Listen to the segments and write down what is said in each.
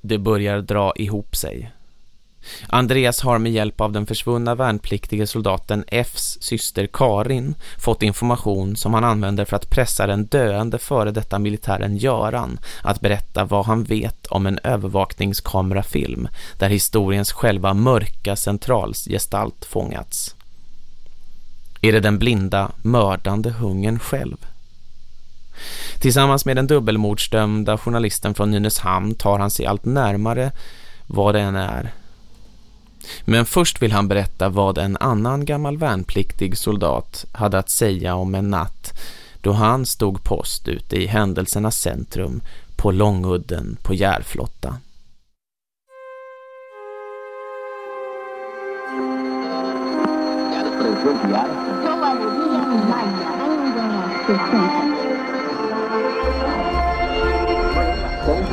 Det börjar dra ihop sig. Andreas har med hjälp av den försvunna värnpliktiga soldaten Fs syster Karin fått information som han använder för att pressa den döende före detta militären Göran att berätta vad han vet om en övervakningskamerafilm där historiens själva mörka centralsgestalt fångats. Är det den blinda, mördande hungern själv? Tillsammans med den dubbelmordsdömda journalisten från Nynäshamn tar han sig allt närmare vad det än är men först vill han berätta vad en annan gammal värnpliktig soldat hade att säga om en natt då han stod post ute i händelsernas centrum på Långudden på Järflotta.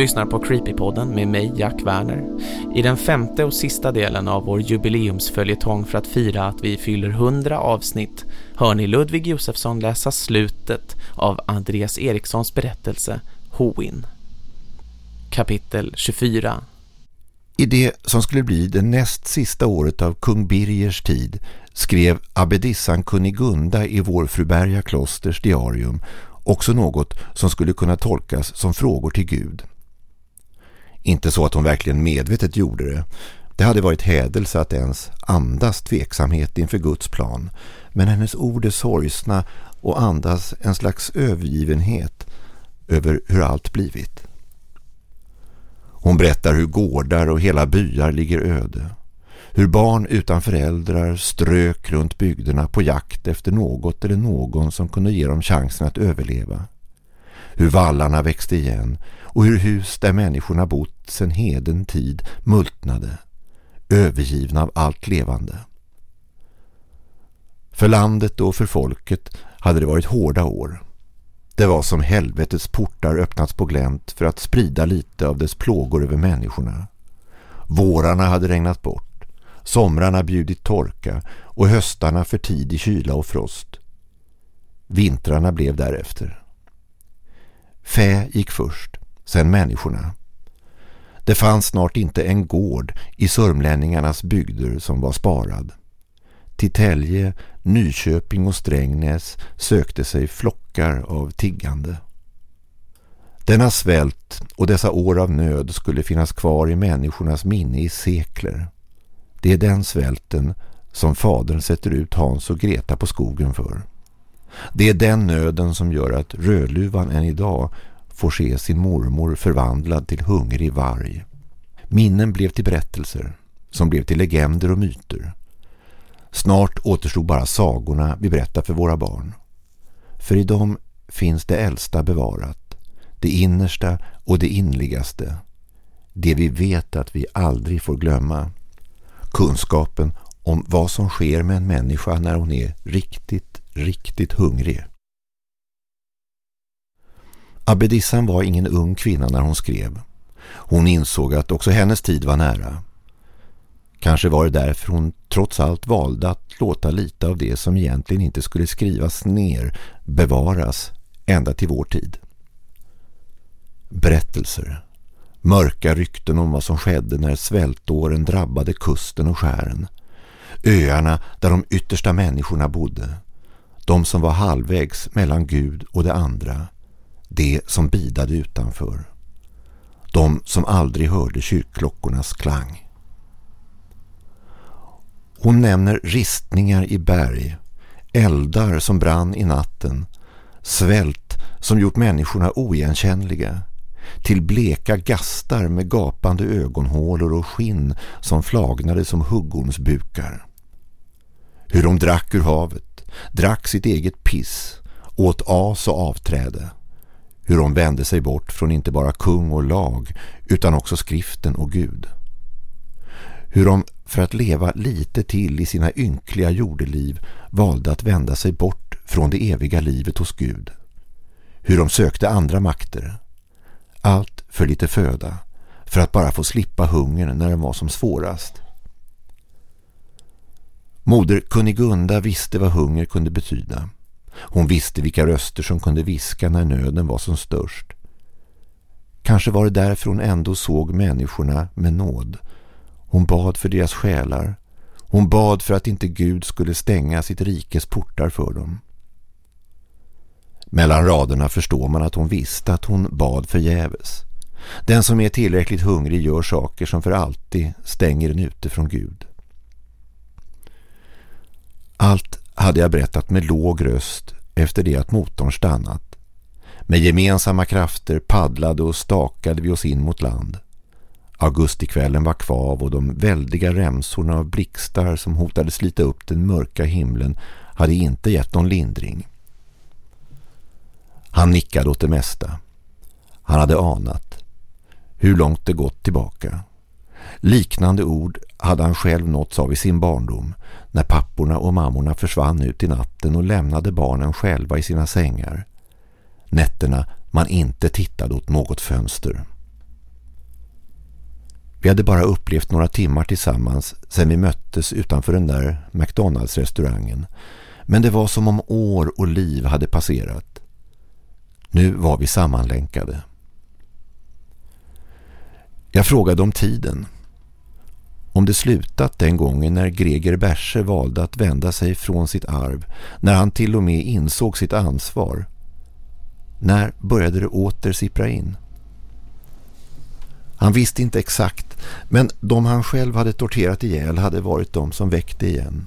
Lyssnar på Creepypodden med mig, Jack Werner. I den femte och sista delen av vår jubileumsföljetong för att fira att vi fyller 100 avsnitt hör ni Ludvig Josefsson läsa slutet av Andreas Erikssons berättelse Hoin. Kapitel 24 I det som skulle bli det näst sista året av kung Birgers tid skrev abbedissan Kunigunda i Vårfruberga klosters diarium också något som skulle kunna tolkas som frågor till Gud. Inte så att hon verkligen medvetet gjorde det. Det hade varit hädelse att ens andas tveksamhet inför Guds plan. Men hennes ord är sorgsna och andas en slags övergivenhet över hur allt blivit. Hon berättar hur gårdar och hela byar ligger öde. Hur barn utan föräldrar strök runt bygderna på jakt efter något eller någon som kunde ge dem chansen att överleva. Hur vallarna växte igen och hur hus där människorna bott sedan heden tid multnade, övergivna av allt levande. För landet och för folket hade det varit hårda år. Det var som helvetets portar öppnats på glänt för att sprida lite av dess plågor över människorna. Vårarna hade regnat bort, somrarna bjudit torka och höstarna för tidig kyla och frost. Vintrarna blev därefter. Fä gick först, sen människorna. Det fanns snart inte en gård i sörmlänningarnas bygder som var sparad. Till Tälje, Nyköping och Strängnäs sökte sig flockar av tiggande. Denna svält och dessa år av nöd skulle finnas kvar i människornas minne i sekler. Det är den svälten som fadern sätter ut Hans och Greta på skogen för. Det är den nöden som gör att Rödluvan än idag får se sin mormor förvandlad till hungrig varg. Minnen blev till berättelser, som blev till legender och myter. Snart återstod bara sagorna vi berättar för våra barn. För i dem finns det äldsta bevarat, det innersta och det inligaste. Det vi vet att vi aldrig får glömma. Kunskapen om vad som sker med en människa när hon är riktigt, riktigt hungrig. Abbedissan var ingen ung kvinna när hon skrev. Hon insåg att också hennes tid var nära. Kanske var det därför hon trots allt valde att låta lite av det som egentligen inte skulle skrivas ner bevaras ända till vår tid. Berättelser. Mörka rykten om vad som skedde när svältåren drabbade kusten och skären. Öarna där de yttersta människorna bodde. De som var halvvägs mellan Gud och det andra det som bidade utanför. De som aldrig hörde kyrkklockornas klang. Hon nämner ristningar i berg, eldar som brann i natten, svält som gjort människorna oigenkännliga, till bleka gastar med gapande ögonhålor och skinn som flagnade som huggormsbukar. Hur de drack ur havet, drack sitt eget piss, åt as och avträde hur de vände sig bort från inte bara kung och lag utan också skriften och Gud. Hur de för att leva lite till i sina ynkliga jordeliv valde att vända sig bort från det eviga livet hos Gud. Hur de sökte andra makter. Allt för lite föda, för att bara få slippa hungern när den var som svårast. Moder Kunigunda visste vad hunger kunde betyda. Hon visste vilka röster som kunde viska när nöden var som störst. Kanske var det därför hon ändå såg människorna med nåd. Hon bad för deras själar. Hon bad för att inte Gud skulle stänga sitt rikes portar för dem. Mellan raderna förstår man att hon visste att hon bad förgäves. Den som är tillräckligt hungrig gör saker som för alltid stänger den ute från Gud. Allt hade jag berättat med låg röst efter det att motorn stannat. Med gemensamma krafter paddlade och stakade vi oss in mot land. Augustikvällen var kvav och de väldiga remsorna av blixtar som hotade slita upp den mörka himlen hade inte gett någon lindring. Han nickade åt det mesta. Han hade anat hur långt det gått tillbaka. Liknande ord hade han själv nåtts av i sin barndom när papporna och mammorna försvann ut i natten och lämnade barnen själva i sina sängar. Nätterna man inte tittade åt något fönster. Vi hade bara upplevt några timmar tillsammans sedan vi möttes utanför den där McDonalds-restaurangen. Men det var som om år och liv hade passerat. Nu var vi sammanlänkade. Jag frågade om tiden. Om det slutat den gången när Greger Berse valde att vända sig från sitt arv, när han till och med insåg sitt ansvar. När började det åter sippra in? Han visste inte exakt, men de han själv hade torterat ihjäl hade varit de som väckte igen.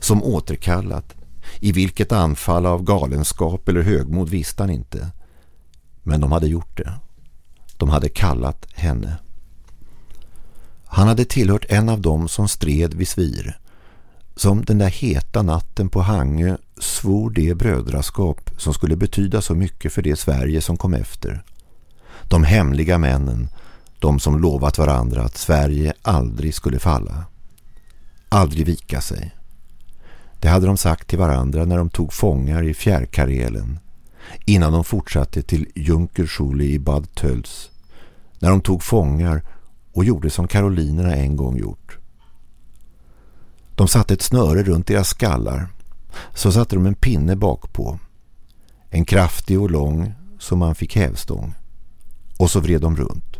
Som återkallat. I vilket anfall av galenskap eller högmod visste han inte. Men de hade gjort det. De hade kallat henne. Han hade tillhört en av dem som stred vid svir. Som den där heta natten på Hangö svor det brödraskap som skulle betyda så mycket för det Sverige som kom efter. De hemliga männen, de som lovat varandra att Sverige aldrig skulle falla. Aldrig vika sig. Det hade de sagt till varandra när de tog fångar i fjärrkarelen innan de fortsatte till Junkerschule i Bad Tölz. När de tog fångar och gjorde som karolinerna en gång gjort. De satte ett snöre runt deras skallar. Så satte de en pinne bakpå. En kraftig och lång som man fick hävstång. Och så vred de runt.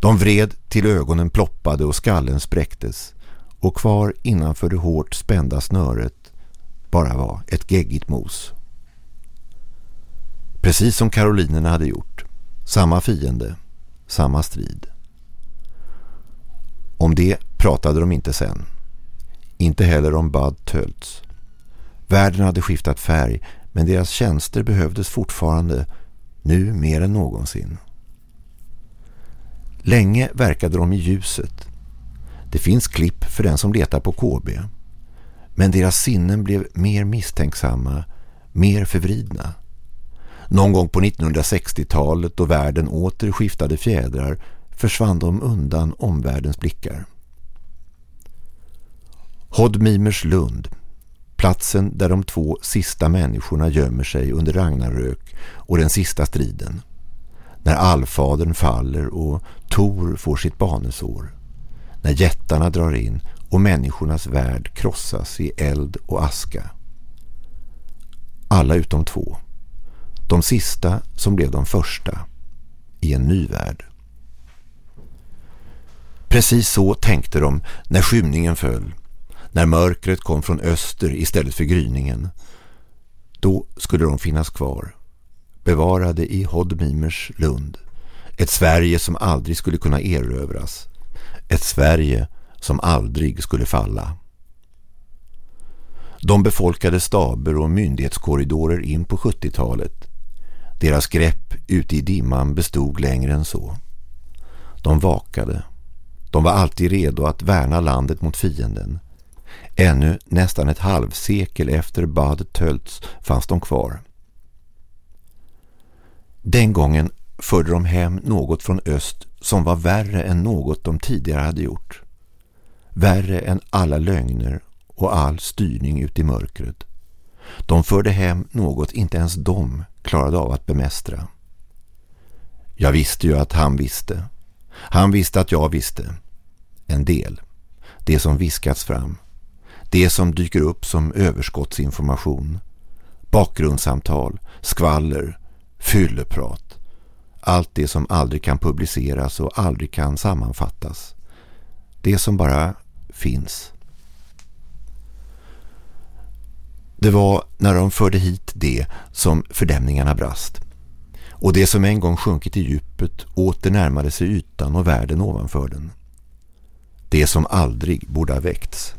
De vred till ögonen ploppade och skallen spräcktes. Och kvar innanför det hårt spända snöret bara var ett geggigt mos. Precis som karolinerna hade gjort. Samma fiende, samma strid. Om det pratade de inte sen. Inte heller om Bad Tölts. Världen hade skiftat färg men deras tjänster behövdes fortfarande, nu mer än någonsin. Länge verkade de i ljuset. Det finns klipp för den som letar på KB. Men deras sinnen blev mer misstänksamma, mer förvridna. Någon gång på 1960-talet då världen åter skiftade fjädrar försvann de undan omvärldens blickar. Hodmimers Lund, platsen där de två sista människorna gömmer sig under Ragnarök och den sista striden. När allfadern faller och Tor får sitt banesår. När jättarna drar in och människornas värld krossas i eld och aska. Alla utom två. De sista som blev de första i en ny värld. Precis så tänkte de när skymningen föll. När mörkret kom från öster istället för gryningen. Då skulle de finnas kvar. Bevarade i Hodmimers Lund. Ett Sverige som aldrig skulle kunna erövras. Ett Sverige som aldrig skulle falla. De befolkade staber och myndighetskorridorer in på 70-talet. Deras grepp ute i dimman bestod längre än så. De vakade. De var alltid redo att värna landet mot fienden. Ännu nästan ett halvsekel efter Bad Tölts fanns de kvar. Den gången förde de hem något från öst som var värre än något de tidigare hade gjort. Värre än alla lögner och all styrning ut i mörkret. De förde hem något inte ens de klarade av att bemästra. Jag visste ju att han visste. Han visste att jag visste. En del. Det som viskats fram. Det som dyker upp som överskottsinformation. Bakgrundssamtal, skvaller, fylleprat. Allt det som aldrig kan publiceras och aldrig kan sammanfattas. Det som bara finns. Det var när de förde hit det som fördämningarna brast. Och det som en gång sjunkit i djupet åter närmade sig ytan och världen ovanför den. Det som aldrig borde ha väckts.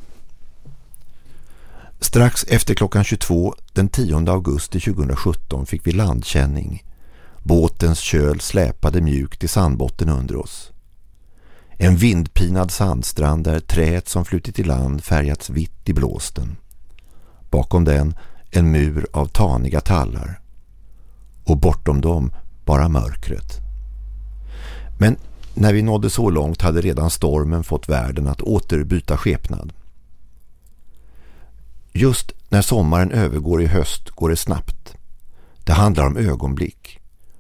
Strax efter klockan 22 den 10 augusti 2017 fick vi landkänning. Båtens köl släpade mjukt i sandbotten under oss. En vindpinad sandstrand där träet som flutit i land färgats vitt i blåsten. Bakom den en mur av taniga tallar. Och bortom dem bara mörkret. Men när vi nådde så långt hade redan stormen fått världen att återbyta skepnad. Just när sommaren övergår i höst går det snabbt. Det handlar om ögonblick.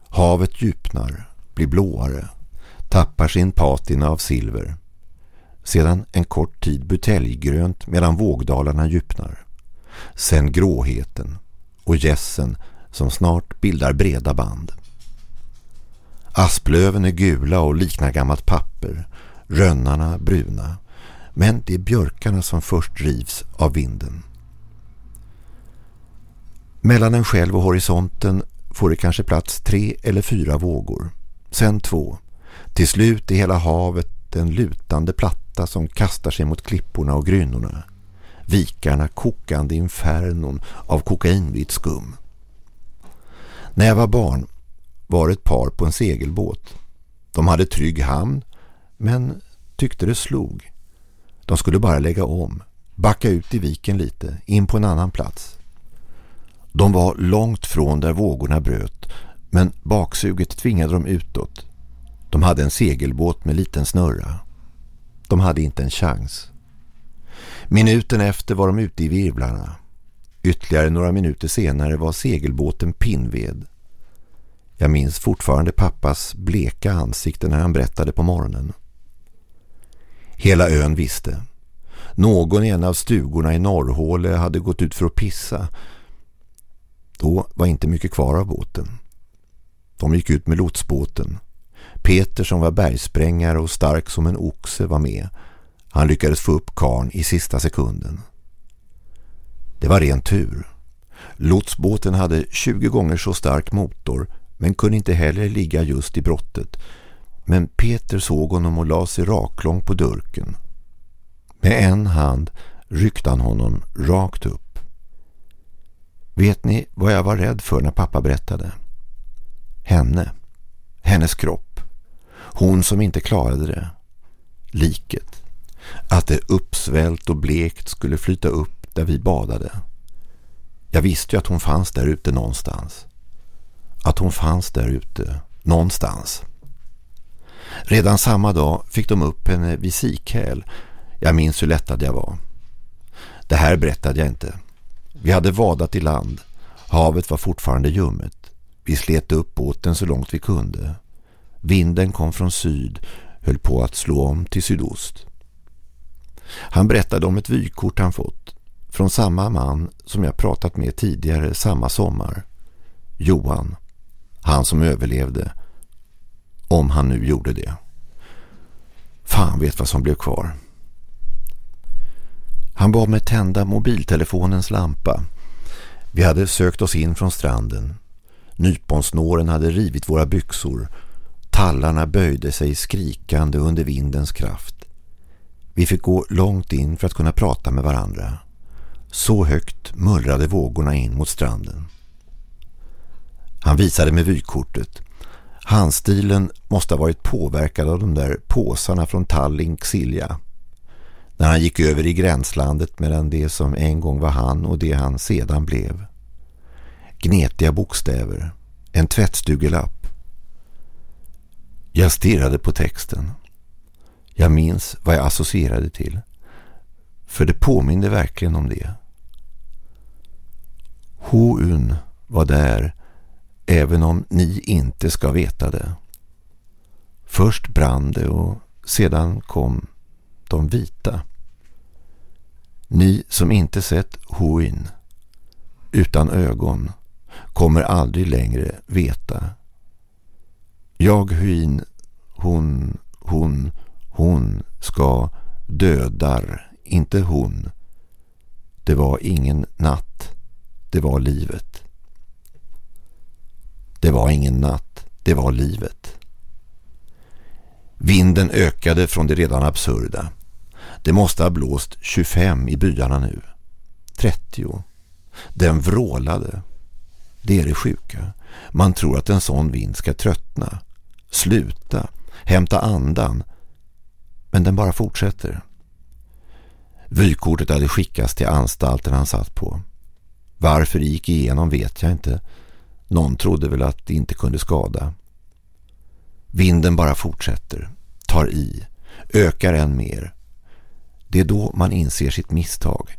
Havet djupnar, blir blåare, tappar sin patina av silver. Sedan en kort tid buteljgrönt medan vågdalarna djupnar. Sen gråheten och gässen som snart bildar breda band. Asplöven är gula och liknar gammalt papper, rönnarna bruna, men det är björkarna som först rivs av vinden. Mellan en själv och horisonten får det kanske plats tre eller fyra vågor, sen två. Till slut är hela havet en lutande platta som kastar sig mot klipporna och grynnorna vikarna kokande infernon av kokainvitt skum. När jag var barn var ett par på en segelbåt. De hade trygg hamn men tyckte det slog. De skulle bara lägga om, backa ut i viken lite, in på en annan plats. De var långt från där vågorna bröt men baksuget tvingade dem utåt. De hade en segelbåt med liten snurra. De hade inte en chans. Minuten efter var de ute i virvlarna. Ytterligare några minuter senare var segelbåten Pinved. Jag minns fortfarande pappas bleka ansikte när han berättade på morgonen. Hela ön visste. Någon i en av stugorna i Norrhåle hade gått ut för att pissa. Då var inte mycket kvar av båten. De gick ut med lotsbåten. Peter som var bergsprängare och stark som en oxe var med- han lyckades få upp karn i sista sekunden. Det var ren tur. Lotsbåten hade 20 gånger så stark motor men kunde inte heller ligga just i brottet. Men Peter såg honom och la sig raklång på durken. Med en hand ryckte han honom rakt upp. Vet ni vad jag var rädd för när pappa berättade? Henne. Hennes kropp. Hon som inte klarade det. Liket. Att det uppsvällt och blekt skulle flyta upp där vi badade. Jag visste ju att hon fanns där ute någonstans. Att hon fanns där ute någonstans. Redan samma dag fick de upp henne vid Sikhäl. Jag minns hur lättad jag var. Det här berättade jag inte. Vi hade vadat i land. Havet var fortfarande ljummet. Vi slet upp båten så långt vi kunde. Vinden kom från syd, höll på att slå om till sydost. Han berättade om ett vykort han fått från samma man som jag pratat med tidigare samma sommar. Johan, han som överlevde. Om han nu gjorde det. Fan vet vad som blev kvar. Han bad mig tända mobiltelefonens lampa. Vi hade sökt oss in från stranden. Nyponsnåren hade rivit våra byxor. Tallarna böjde sig skrikande under vindens kraft. Vi fick gå långt in för att kunna prata med varandra. Så högt mullrade vågorna in mot stranden. Han visade med vykortet. Handstilen måste ha varit påverkad av de där påsarna från Tallink Silja. När han gick över i gränslandet mellan det som en gång var han och det han sedan blev. Gnetiga bokstäver. En tvättstugelapp. Jag stirrade på texten. Jag minns vad jag associerade till. För det påminde verkligen om det. Houn var där även om ni inte ska veta det. Först brann det och sedan kom de vita. Ni som inte sett Huin utan ögon kommer aldrig längre veta. Jag Huin, hon, hon, hon ska dödar, inte hon. Det var ingen natt, det var livet. Det var ingen natt, det var livet. Vinden ökade från det redan absurda. Det måste ha blåst 25 i byarna nu. 30. Den vrålade. Det är det sjuka. Man tror att en sån vind ska tröttna, sluta, hämta andan. Men den bara fortsätter. Vykortet hade skickats till anstalten han satt på. Varför det gick igenom vet jag inte. Någon trodde väl att det inte kunde skada. Vinden bara fortsätter, tar i, ökar än mer. Det är då man inser sitt misstag.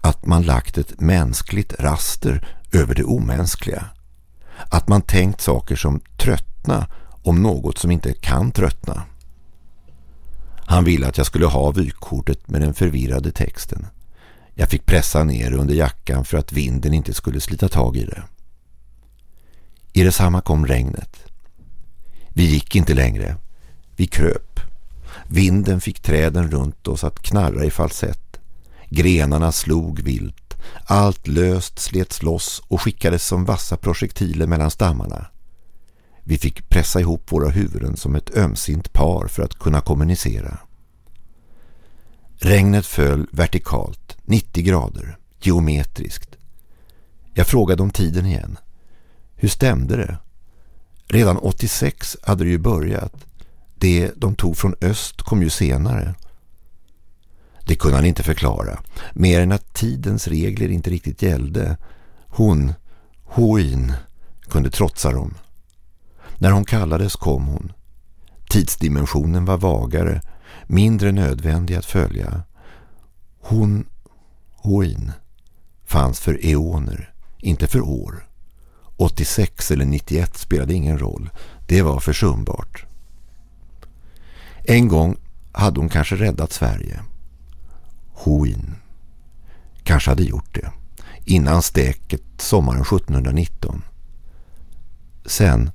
Att man lagt ett mänskligt raster över det omänskliga. Att man tänkt saker som tröttna om något som inte kan tröttna. Han ville att jag skulle ha vykortet med den förvirrade texten. Jag fick pressa ner under jackan för att vinden inte skulle slita tag i det. I detsamma kom regnet. Vi gick inte längre. Vi kröp. Vinden fick träden runt oss att knarra i falsett. Grenarna slog vilt. Allt löst slets loss och skickades som vassa projektiler mellan stammarna. Vi fick pressa ihop våra huvuden som ett ömsint par för att kunna kommunicera. Regnet föll vertikalt, 90 grader, geometriskt. Jag frågade om tiden igen. Hur stämde det? Redan 86 hade det ju börjat. Det de tog från öst kom ju senare. Det kunde han inte förklara. Mer än att tidens regler inte riktigt gällde. Hon, Hoin, kunde trotsa dem. När hon kallades kom hon. Tidsdimensionen var vagare, mindre nödvändig att följa. Hon, Hoin, fanns för eoner, inte för år. 86 eller 91 spelade ingen roll. Det var försumbart. En gång hade hon kanske räddat Sverige. Hoin Kanske hade gjort det. Innan stäket sommaren 1719. Sen,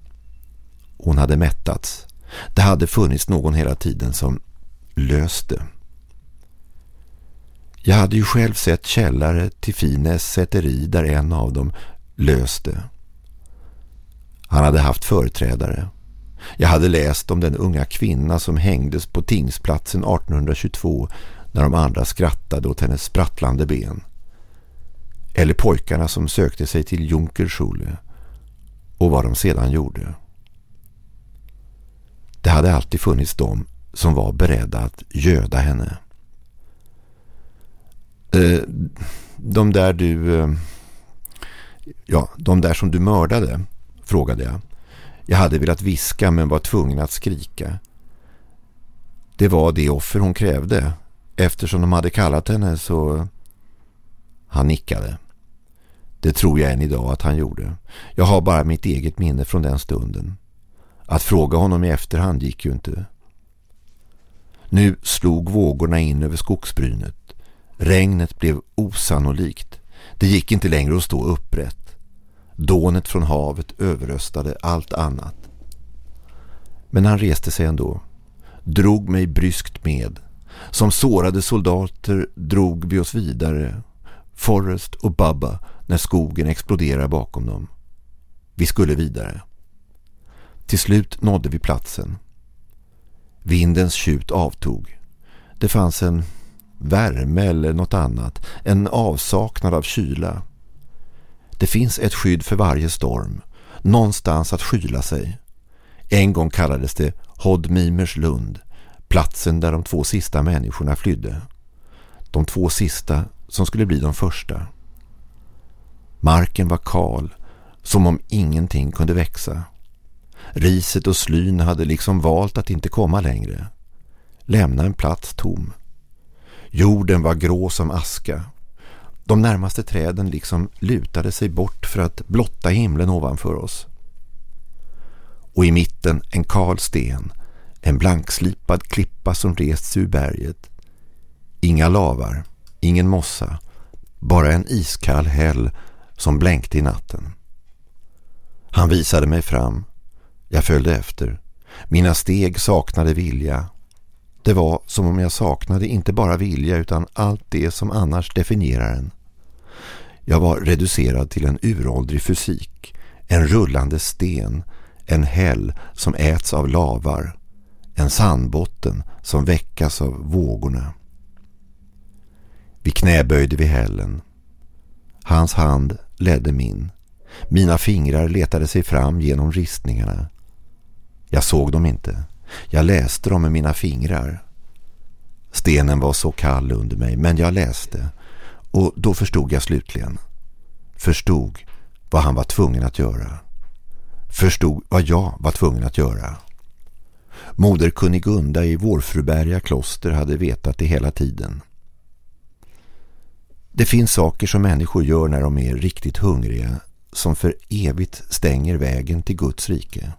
hon hade mättats. Det hade funnits någon hela tiden som löste. Jag hade ju själv sett källare till Fines säteri där en av dem löste. Han hade haft företrädare. Jag hade läst om den unga kvinna som hängdes på tingsplatsen 1822 när de andra skrattade åt hennes sprattlande ben. Eller pojkarna som sökte sig till Junkerschule och vad de sedan gjorde. Det hade alltid funnits de som var beredda att göda henne. Eh, de där du... Eh, ja, de där som du mördade frågade jag. Jag hade velat viska men var tvungen att skrika. Det var det offer hon krävde. Eftersom de hade kallat henne så... Han nickade. Det tror jag än idag att han gjorde. Jag har bara mitt eget minne från den stunden. Att fråga honom i efterhand gick ju inte. Nu slog vågorna in över skogsbrynet. Regnet blev osannolikt. Det gick inte längre att stå upprätt. Dånet från havet överröstade allt annat. Men han reste sig ändå. Drog mig bryskt med. Som sårade soldater drog vi oss vidare. Forrest och Bubba när skogen exploderar bakom dem. Vi skulle vidare. Till slut nådde vi platsen. Vindens tjut avtog. Det fanns en värme eller något annat. En avsaknad av kyla. Det finns ett skydd för varje storm. Någonstans att skyla sig. En gång kallades det Hodmimers lund. Platsen där de två sista människorna flydde. De två sista som skulle bli de första. Marken var kal, som om ingenting kunde växa. Riset och slyn hade liksom valt att inte komma längre. Lämna en plats tom. Jorden var grå som aska. De närmaste träden liksom lutade sig bort för att blotta himlen ovanför oss. Och i mitten en kal sten, en blankslipad klippa som rests ur berget. Inga lavar, ingen mossa, bara en iskall häll som blänkte i natten. Han visade mig fram. Jag följde efter. Mina steg saknade vilja. Det var som om jag saknade inte bara vilja utan allt det som annars definierar en. Jag var reducerad till en uråldrig fysik, en rullande sten, en häll som äts av lavar, en sandbotten som väckas av vågorna. Vi knäböjde vid hällen. Hans hand ledde min. Mina fingrar letade sig fram genom ristningarna. Jag såg dem inte. Jag läste dem med mina fingrar. Stenen var så kall under mig, men jag läste. Och då förstod jag slutligen. Förstod vad han var tvungen att göra. Förstod vad jag var tvungen att göra. Moder Kunigunda i Vårfruberga kloster hade vetat det hela tiden. Det finns saker som människor gör när de är riktigt hungriga som för evigt stänger vägen till Guds rike.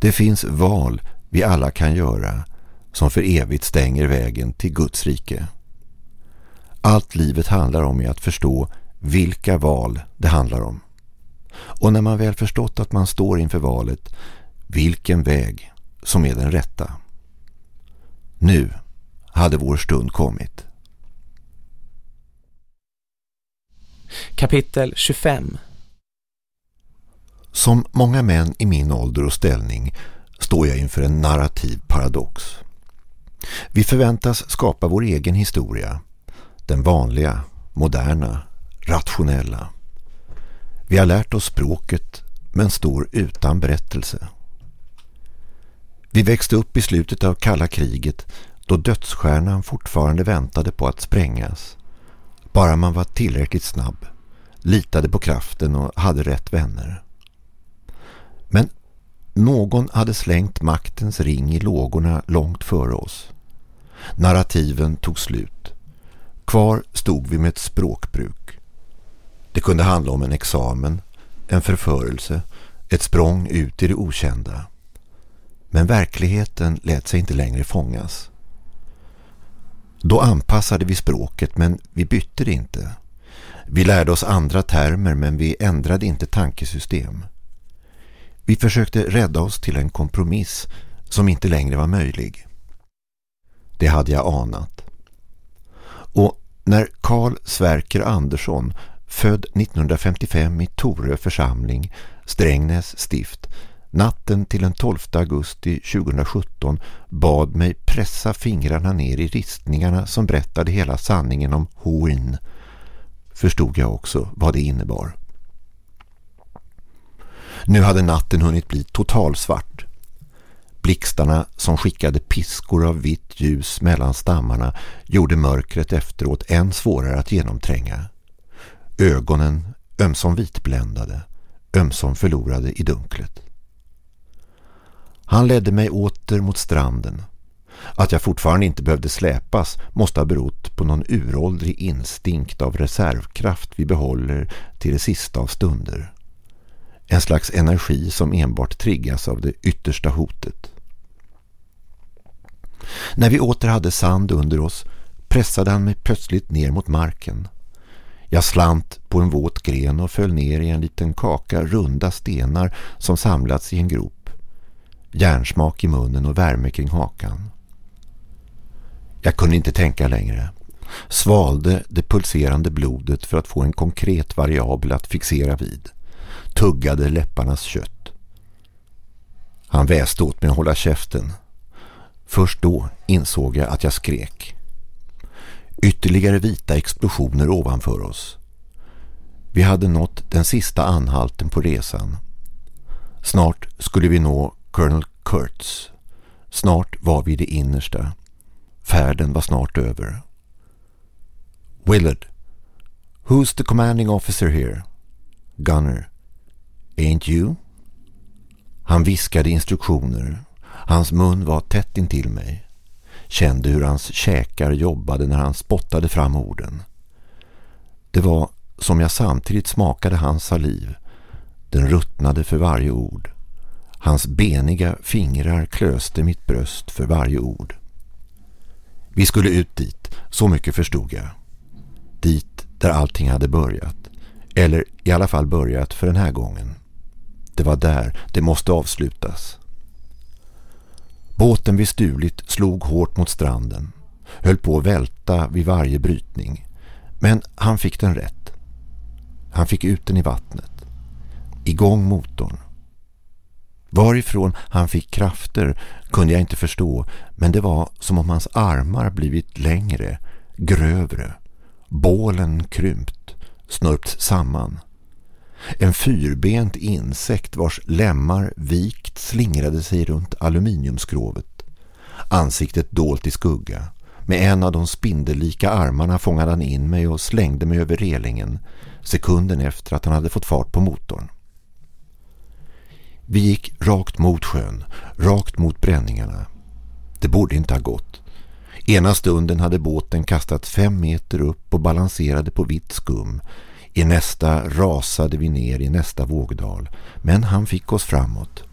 Det finns val vi alla kan göra som för evigt stänger vägen till Guds rike. Allt livet handlar om är att förstå vilka val det handlar om. Och när man väl förstått att man står inför valet, vilken väg som är den rätta. Nu hade vår stund kommit. Kapitel 25 som många män i min ålder och ställning står jag inför en narrativ paradox. Vi förväntas skapa vår egen historia. Den vanliga, moderna, rationella. Vi har lärt oss språket men står utan berättelse. Vi växte upp i slutet av kalla kriget då dödsstjärnan fortfarande väntade på att sprängas. Bara man var tillräckligt snabb, litade på kraften och hade rätt vänner. Någon hade slängt maktens ring i lågorna långt före oss. Narrativen tog slut. Kvar stod vi med ett språkbruk. Det kunde handla om en examen, en förförelse, ett språng ut i det okända. Men verkligheten lät sig inte längre fångas. Då anpassade vi språket men vi bytte det inte. Vi lärde oss andra termer men vi ändrade inte tankesystem. Vi försökte rädda oss till en kompromiss som inte längre var möjlig. Det hade jag anat. Och när Karl Sverker Andersson, född 1955 i Torö församling, Strängnäs stift, natten till den 12 augusti 2017 bad mig pressa fingrarna ner i ristningarna som berättade hela sanningen om Hoin, förstod jag också vad det innebar. Nu hade natten hunnit bli totalsvart. Blixtarna som skickade piskor av vitt ljus mellan stammarna gjorde mörkret efteråt än svårare att genomtränga. Ögonen ömsom vitbländade, ömsom förlorade i dunklet. Han ledde mig åter mot stranden. Att jag fortfarande inte behövde släpas måste ha berott på någon uråldrig instinkt av reservkraft vi behåller till det sista av stunder. En slags energi som enbart triggas av det yttersta hotet. När vi åter hade sand under oss pressade han mig plötsligt ner mot marken. Jag slant på en våt gren och föll ner i en liten kaka runda stenar som samlats i en grop. Järnsmak i munnen och värme kring hakan. Jag kunde inte tänka längre. Svalde det pulserande blodet för att få en konkret variabel att fixera vid. Tuggade läpparnas kött. Han väste åt mig att hålla käften. Först då insåg jag att jag skrek. Ytterligare vita explosioner ovanför oss. Vi hade nått den sista anhalten på resan. Snart skulle vi nå Colonel Kurtz. Snart var vi i det innersta. Färden var snart över. Willard. Who's the commanding officer here? Gunner. Ain't you? Han viskade instruktioner. Hans mun var tätt intill mig. Kände hur hans käkar jobbade när han spottade fram orden. Det var som jag samtidigt smakade hans saliv. Den ruttnade för varje ord. Hans beniga fingrar klöste mitt bröst för varje ord. Vi skulle ut dit, så mycket förstod jag. Dit där allting hade börjat. Eller i alla fall börjat för den här gången. Det var där det måste avslutas. Båten vi stulit slog hårt mot stranden. Höll på att välta vid varje brytning. Men han fick den rätt. Han fick ut den i vattnet. Igång motorn. Varifrån han fick krafter kunde jag inte förstå men det var som om hans armar blivit längre, grövre. Bålen krympt, snörpt samman. En fyrbent insekt vars lemmar vikt slingrade sig runt aluminiumskrovet. Ansiktet dolt i skugga. Med en av de spindellika armarna fångade han in mig och slängde mig över relingen sekunden efter att han hade fått fart på motorn. Vi gick rakt mot sjön, rakt mot bränningarna. Det borde inte ha gått. Ena stunden hade båten kastat fem meter upp och balanserade på vitt skum. I nästa rasade vi ner i nästa vågdal, men han fick oss framåt.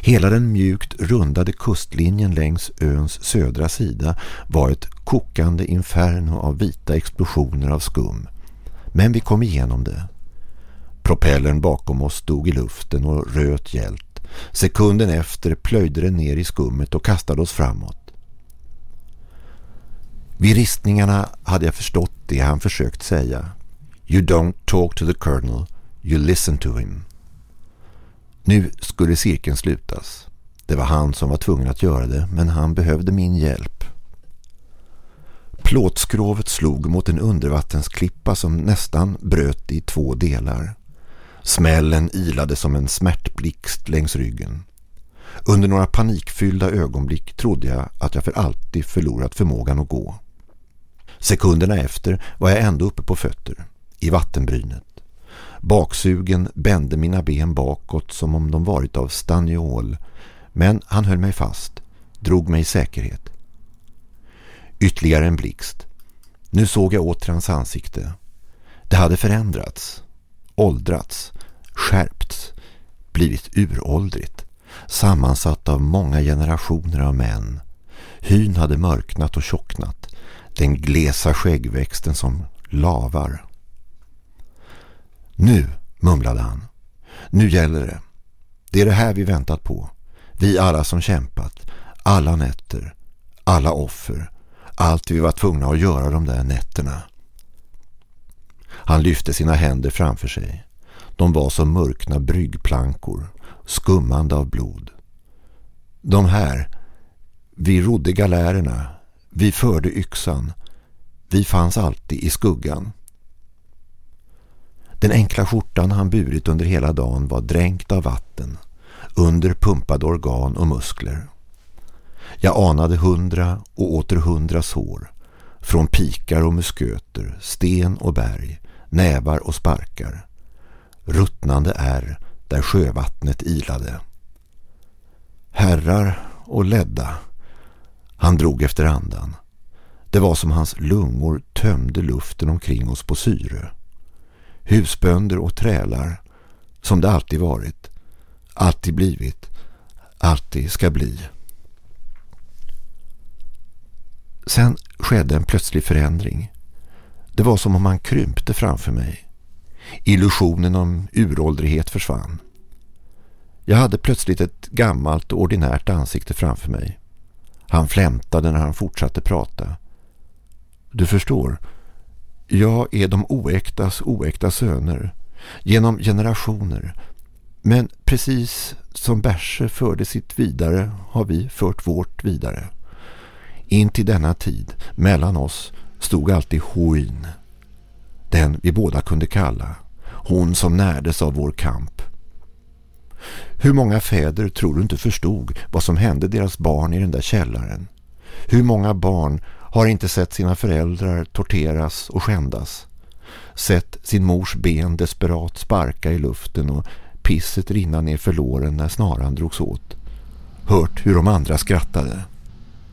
Hela den mjukt rundade kustlinjen längs öns södra sida var ett kokande inferno av vita explosioner av skum. Men vi kom igenom det. Propellern bakom oss stod i luften och röt hjält. Sekunden efter plöjde den ner i skummet och kastade oss framåt. Vid ristningarna hade jag förstått det han försökt säga. You don't talk to the colonel, you listen to him. Nu skulle cirkeln slutas. Det var han som var tvungen att göra det, men han behövde min hjälp. Plåtskrovet slog mot en undervattensklippa som nästan bröt i två delar. Smällen ilade som en smärtblixt längs ryggen. Under några panikfyllda ögonblick trodde jag att jag för alltid förlorat förmågan att gå. Sekunderna efter var jag ändå uppe på fötter, i vattenbrynet. Baksugen bände mina ben bakåt som om de varit av staniol, men han höll mig fast, drog mig i säkerhet. Ytterligare en blixt. Nu såg jag åter hans ansikte. Det hade förändrats, åldrats, skärpts, blivit uråldrigt, sammansatt av många generationer av män. Hyn hade mörknat och tjocknat, den glesa skäggväxten som lavar. Nu, mumlade han, nu gäller det. Det är det här vi väntat på. Vi alla som kämpat, alla nätter, alla offer, allt vi var tvungna att göra de där nätterna. Han lyfte sina händer framför sig. De var som mörkna bryggplankor, skummande av blod. De här, vi rodde galärerna, vi förde yxan, vi fanns alltid i skuggan. Den enkla skjortan han burit under hela dagen var dränkt av vatten, under pumpade organ och muskler. Jag anade hundra och åter hundra sår, från pikar och musköter, sten och berg, nävar och sparkar. Ruttnande är där sjövattnet ilade. Herrar och ledda. Han drog efter andan. Det var som hans lungor tömde luften omkring oss på syre. Husbönder och trälar, som det alltid varit, alltid blivit, alltid ska bli. Sen skedde en plötslig förändring. Det var som om han krympte framför mig. Illusionen om uråldrighet försvann. Jag hade plötsligt ett gammalt och ordinärt ansikte framför mig. Han flämtade när han fortsatte prata. Du förstår, jag är de oäktas oäkta söner. Genom generationer. Men precis som Berse förde sitt vidare har vi fört vårt vidare. In till denna tid, mellan oss, stod alltid Hoin. Den vi båda kunde kalla. Hon som närdes av vår kamp. Hur många fäder tror du inte förstod vad som hände deras barn i den där källaren? Hur många barn har inte sett sina föräldrar torteras och skändas? Sett sin mors ben desperat sparka i luften och pisset rinna ner för låren när snaran drogs åt. Hört hur de andra skrattade.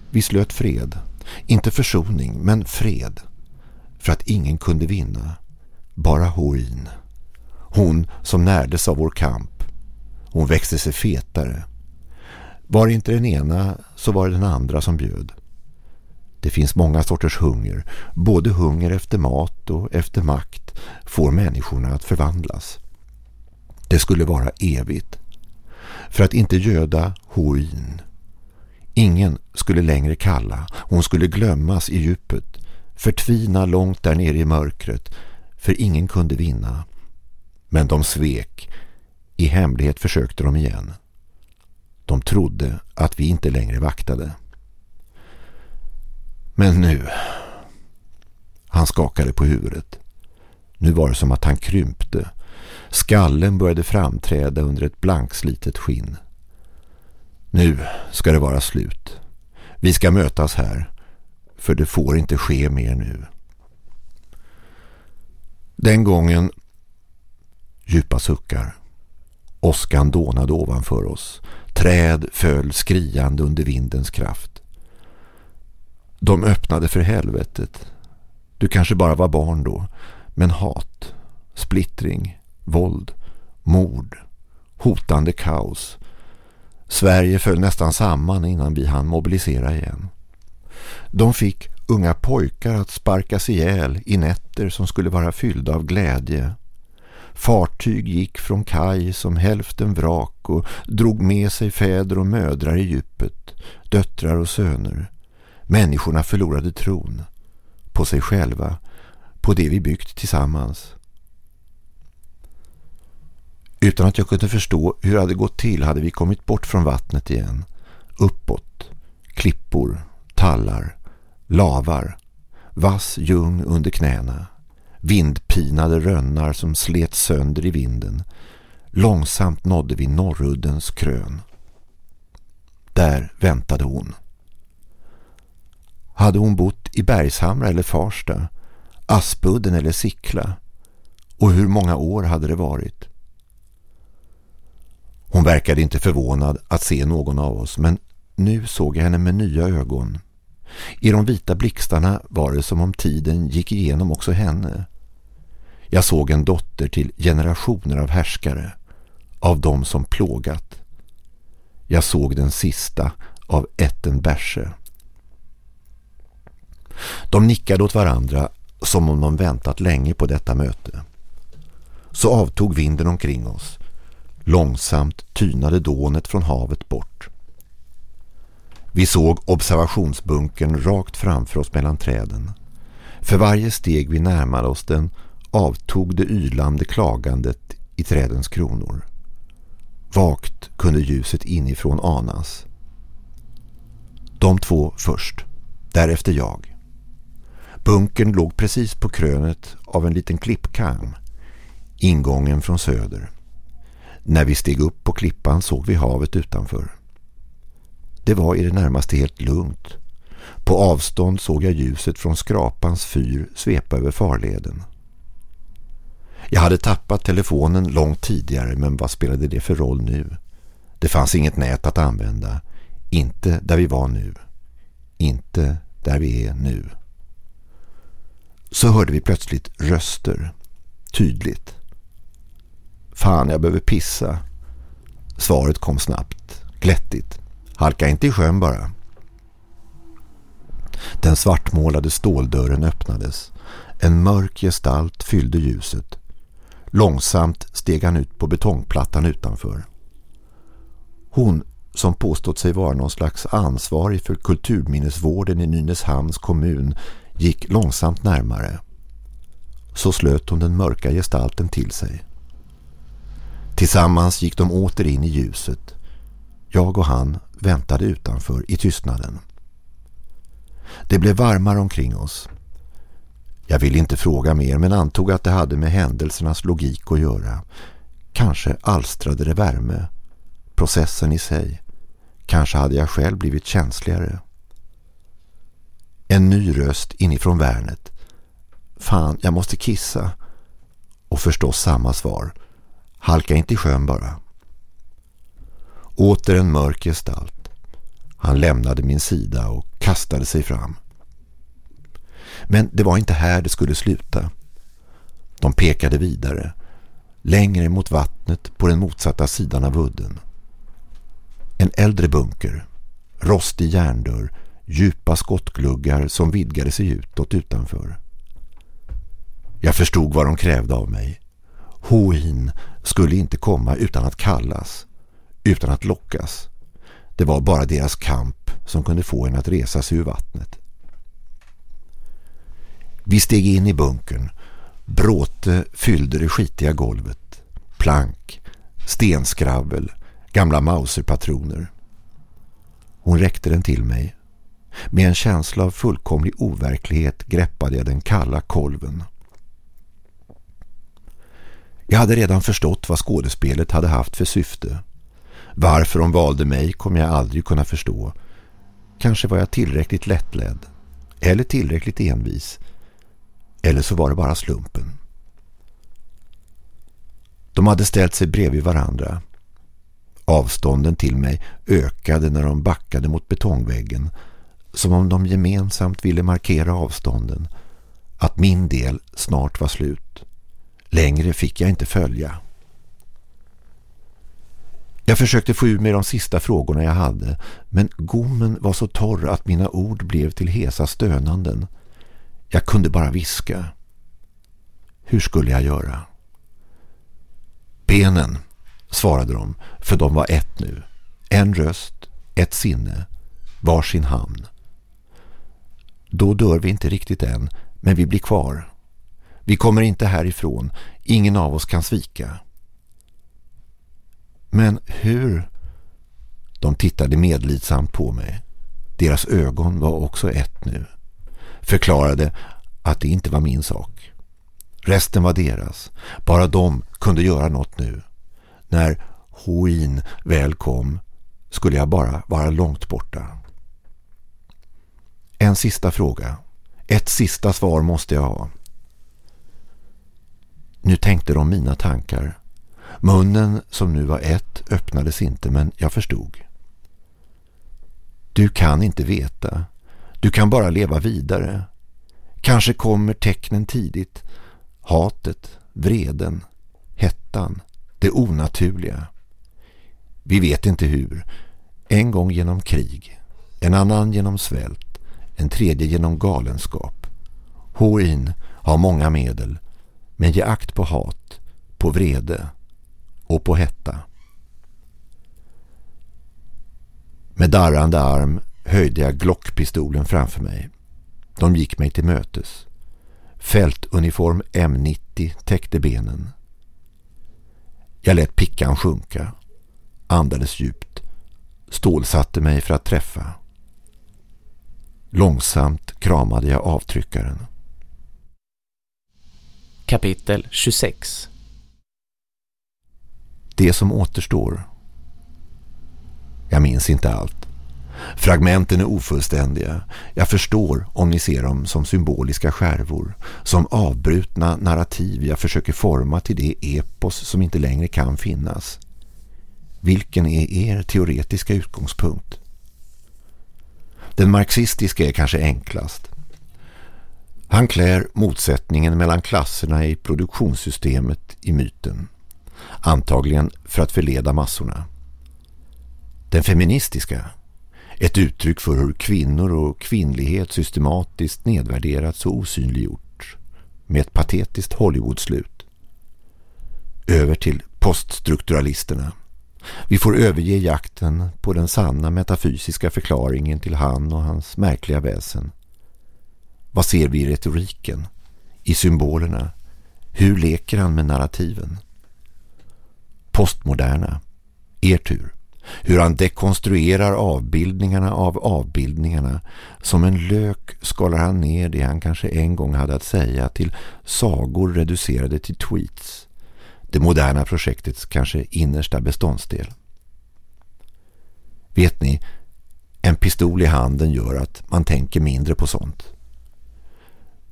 Vi slöt fred. Inte försoning, men fred. För att ingen kunde vinna. Bara Hoin. Hon som närdes av vår kamp. Hon växte sig fetare. Var det inte den ena så var det den andra som bjöd. Det finns många sorters hunger. Både hunger efter mat och efter makt får människorna att förvandlas. Det skulle vara evigt. För att inte göda Hoin. Ingen skulle längre kalla. Hon skulle glömmas i djupet. Förtvina långt där nere i mörkret. För ingen kunde vinna. Men de svek. I hemlighet försökte de igen. De trodde att vi inte längre vaktade. Men nu... Han skakade på huvudet. Nu var det som att han krympte. Skallen började framträda under ett blankslitet skinn. Nu ska det vara slut. Vi ska mötas här. För det får inte ske mer nu. Den gången djupa suckar. Åskan dånade ovanför oss. Träd föll skriande under vindens kraft. De öppnade för helvetet. Du kanske bara var barn då. Men hat, splittring, våld, mord, hotande kaos. Sverige föll nästan samman innan vi hann mobilisera igen. De fick unga pojkar att sparkas ihjäl i nätter som skulle vara fyllda av glädje. Fartyg gick från kaj som hälften vrak och drog med sig fäder och mödrar i djupet, döttrar och söner. Människorna förlorade tron på sig själva, på det vi byggt tillsammans. Utan att jag kunde förstå hur det hade gått till hade vi kommit bort från vattnet igen. Uppåt, klippor, tallar, lavar, vass ljung under knäna, vindpinade rönnar som slet sönder i vinden. Långsamt nådde vi Norruddens krön. Där väntade hon. Hade hon bott i Bergshamra eller Farsta, Aspudden eller Sickla? Och hur många år hade det varit? Hon verkade inte förvånad att se någon av oss men nu såg jag henne med nya ögon. I de vita blixtarna var det som om tiden gick igenom också henne. Jag såg en dotter till generationer av härskare, av dem som plågat. Jag såg den sista av Etten Berse. De nickade åt varandra som om de väntat länge på detta möte. Så avtog vinden omkring oss. Långsamt tynade dånet från havet bort. Vi såg observationsbunkern rakt framför oss mellan träden. För varje steg vi närmade oss den avtog det ylande klagandet i trädens kronor. Vakt kunde ljuset inifrån anas. De två först, därefter jag. Bunkern låg precis på krönet av en liten klippkam, ingången från söder. När vi steg upp på klippan såg vi havet utanför. Det var i det närmaste helt lugnt. På avstånd såg jag ljuset från skrapans fyr svepa över farleden. Jag hade tappat telefonen långt tidigare men vad spelade det för roll nu? Det fanns inget nät att använda. Inte där vi var nu. Inte där vi är nu. Så hörde vi plötsligt röster. Tydligt. Fan, jag behöver pissa. Svaret kom snabbt. Glättigt. Halka inte i sjön bara. Den svartmålade ståldörren öppnades. En mörk gestalt fyllde ljuset. Långsamt steg han ut på betongplattan utanför. Hon som påstått sig vara någon slags ansvarig för kulturminnesvården i Nynäshamns kommun gick långsamt närmare. Så slöt hon den mörka gestalten till sig. Tillsammans gick de åter in i ljuset. Jag och han väntade utanför i tystnaden. Det blev varmare omkring oss. Jag ville inte fråga mer men antog att det hade med händelsernas logik att göra. Kanske alstrade det värme. Processen i sig. Kanske hade jag själv blivit känsligare. En ny röst inifrån värnet. Fan, jag måste kissa. Och förstås samma svar. Halka inte i sjön bara. Åter en mörk gestalt. Han lämnade min sida och kastade sig fram. Men det var inte här det skulle sluta. De pekade vidare, längre mot vattnet på den motsatta sidan av udden. En äldre bunker, rostig järndörr, djupa skottgluggar som vidgade sig utåt utanför. Jag förstod vad de krävde av mig. Hoin skulle inte komma utan att kallas, utan att lockas. Det var bara deras kamp som kunde få en att resa sig ur vattnet. Vi steg in i bunkern. Bråte fyllde det skitiga golvet. Plank, stenskravel, gamla mauserpatroner. Hon räckte den till mig. Med en känsla av fullkomlig overklighet greppade jag den kalla kolven. Jag hade redan förstått vad skådespelet hade haft för syfte. Varför de valde mig kommer jag aldrig kunna förstå. Kanske var jag tillräckligt lättledd. Eller tillräckligt envis. Eller så var det bara slumpen. De hade ställt sig bredvid varandra. Avstånden till mig ökade när de backade mot betongväggen som om de gemensamt ville markera avstånden att min del snart var slut. Längre fick jag inte följa. Jag försökte få ur mig de sista frågorna jag hade men gommen var så torr att mina ord blev till hesa stönanden. Jag kunde bara viska. Hur skulle jag göra? Benen, svarade de, för de var ett nu. En röst, ett sinne, var sin hamn. Då dör vi inte riktigt än, men vi blir kvar. Vi kommer inte härifrån. Ingen av oss kan svika. Men hur? De tittade medlidsamt på mig. Deras ögon var också ett nu. Förklarade att det inte var min sak. Resten var deras. Bara de kunde göra något nu. När Hoin väl kom skulle jag bara vara långt borta. En sista fråga. Ett sista svar måste jag ha. Nu tänkte de mina tankar. Munnen som nu var ett öppnades inte men jag förstod. Du kan inte veta. Du kan bara leva vidare. Kanske kommer tecknen tidigt. Hatet, vreden, hettan, det onaturliga. Vi vet inte hur. En gång genom krig, en annan genom svält, en tredje genom galenskap. Hoin har många medel, men ge akt på hat, på vrede och på hetta. Med darrande arm höjde jag glockpistolen framför mig. De gick mig till mötes. Fältuniform M90 täckte benen. Jag lät pickan sjunka. Andades djupt. Stålsatte mig för att träffa. Långsamt kramade jag avtryckaren. Kapitel 26 Det som återstår. Jag minns inte allt. Fragmenten är ofullständiga. Jag förstår om ni ser dem som symboliska skärvor, som avbrutna narrativ jag försöker forma till det epos som inte längre kan finnas. Vilken är er teoretiska utgångspunkt? Den marxistiska är kanske enklast. Han klär motsättningen mellan klasserna i produktionssystemet i myten. Antagligen för att förleda massorna. Den feministiska ett uttryck för hur kvinnor och kvinnlighet systematiskt nedvärderats och osynliggjorts. Med ett patetiskt Hollywood-slut. Över till poststrukturalisterna. Vi får överge jakten på den sanna metafysiska förklaringen till han och hans märkliga väsen. Vad ser vi i retoriken? I symbolerna? Hur leker han med narrativen? Postmoderna. Er tur. Hur han dekonstruerar avbildningarna av avbildningarna. Som en lök skalar han ner det han kanske en gång hade att säga till sagor reducerade till tweets. Det moderna projektets kanske innersta beståndsdel. Vet ni, en pistol i handen gör att man tänker mindre på sånt.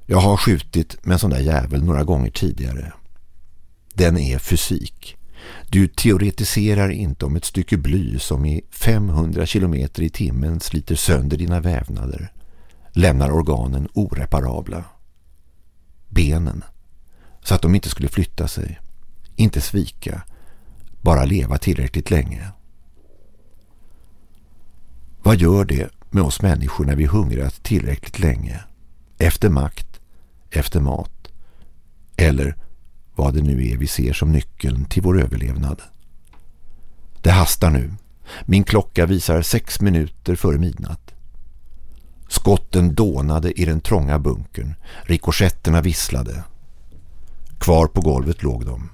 Jag har skjutit med en sån där jävel några gånger tidigare. Den är fysik. Du teoretiserar inte om ett stycke bly som i 500 km i timmen sliter sönder dina vävnader, lämnar organen oreparabla. Benen, så att de inte skulle flytta sig, inte svika, bara leva tillräckligt länge. Vad gör det med oss människor när vi hungrat tillräckligt länge? Efter makt, efter mat eller vad det nu är vi ser som nyckeln till vår överlevnad. Det hastar nu. Min klocka visar sex minuter före midnatt. Skotten dånade i den trånga bunkern. Rikoschetterna visslade. Kvar på golvet låg de.